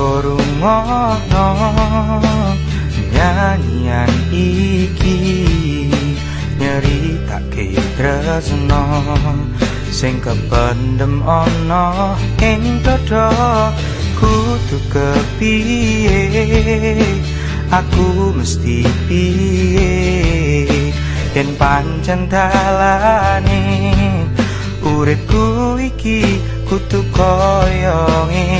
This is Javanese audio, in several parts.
Coba rungono nyanyian iki nyeritake tresno sing kependem ana ing dada kudu kepiye? Aku mesti piye? Yen pancen dalane uripku iki kudu koyo ngene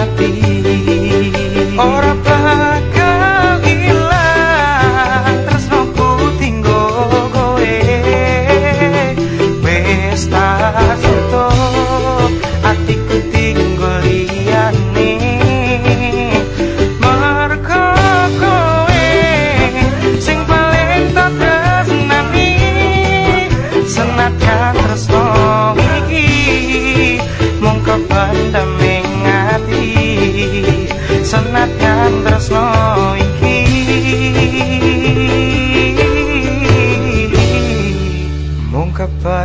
pendeming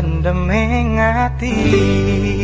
mung kependem ing ati